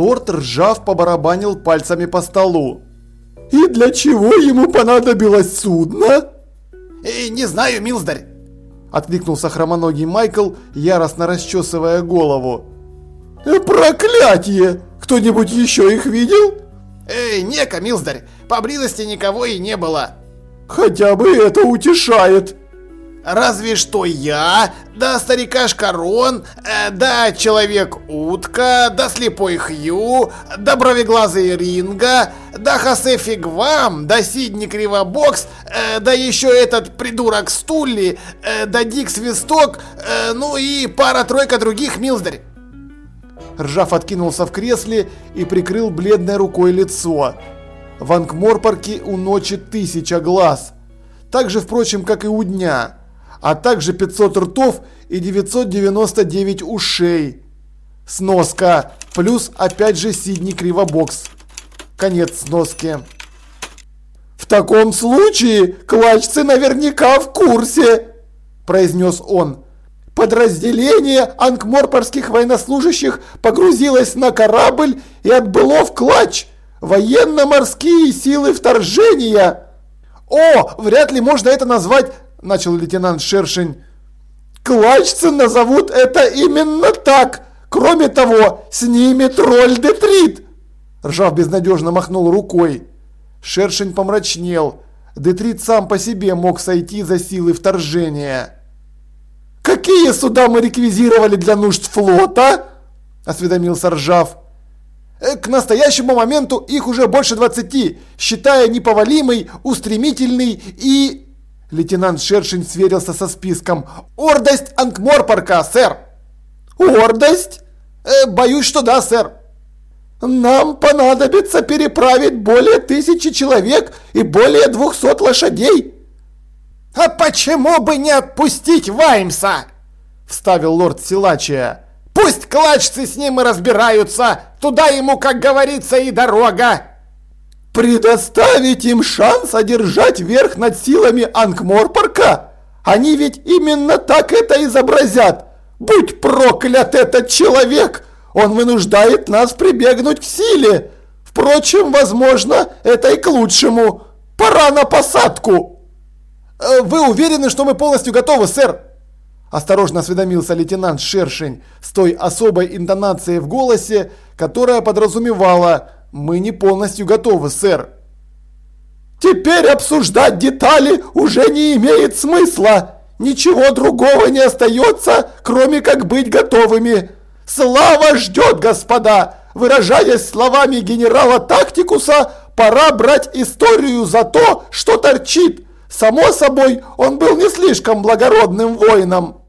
Лорд ржав побарабанил пальцами по столу. «И для чего ему понадобилось судно?» «Э, «Не знаю, Милздарь!» Откликнулся хромоногий Майкл, яростно расчесывая голову. «Э, «Проклятие! Кто-нибудь еще их видел?» «Эй, нека, Милздарь! Поблизости никого и не было!» «Хотя бы это утешает!» Разве что я, да старикашка Рон, э, да человек-утка, да слепой Хью, да бровеглазый Ринга, да Хосе Фигвам, да Сидни Кривобокс, э, да еще этот придурок Стулли, э, да Дик Свисток, ну и пара-тройка других, Милздарь. Ржав откинулся в кресле и прикрыл бледной рукой лицо. В Ангморпорке у ночи тысяча глаз. Так же, впрочем, как и у дня а также 500 ртов и 999 ушей. Сноска. Плюс опять же Сидни Кривобокс. Конец сноски. «В таком случае клачцы наверняка в курсе», – произнес он. Подразделение анкморпорских военнослужащих погрузилось на корабль и отбыло в клач. Военно-морские силы вторжения. О, вряд ли можно это назвать – начал лейтенант Шершень. «Клачцы назовут это именно так! Кроме того, с ними тролль Детрит!» Ржав безнадежно махнул рукой. Шершень помрачнел. Детрит сам по себе мог сойти за силы вторжения. «Какие суда мы реквизировали для нужд флота?» – осведомился Ржав. «Э, «К настоящему моменту их уже больше двадцати, считая неповалимый, устремительный и...» Лейтенант Шершень сверился со списком. «Ордость Анкморпорка, сэр!» «Ордость?» э, «Боюсь, что да, сэр». «Нам понадобится переправить более тысячи человек и более двухсот лошадей». «А почему бы не отпустить Ваймса?» – вставил лорд Силачия. «Пусть клачцы с ним и разбираются, туда ему, как говорится, и дорога!» Предоставить им шанс одержать верх над силами Ангморпорка? Они ведь именно так это изобразят. Будь проклят этот человек! Он вынуждает нас прибегнуть к силе. Впрочем, возможно, это и к лучшему. Пора на посадку. Э, вы уверены, что мы полностью готовы, сэр? Осторожно осведомился лейтенант Шершень с той особой интонацией в голосе, которая подразумевала мы не полностью готовы, сэр. Теперь обсуждать детали уже не имеет смысла. Ничего другого не остается, кроме как быть готовыми. Слава ждет, господа. Выражаясь словами генерала Тактикуса, пора брать историю за то, что торчит. Само собой, он был не слишком благородным воином.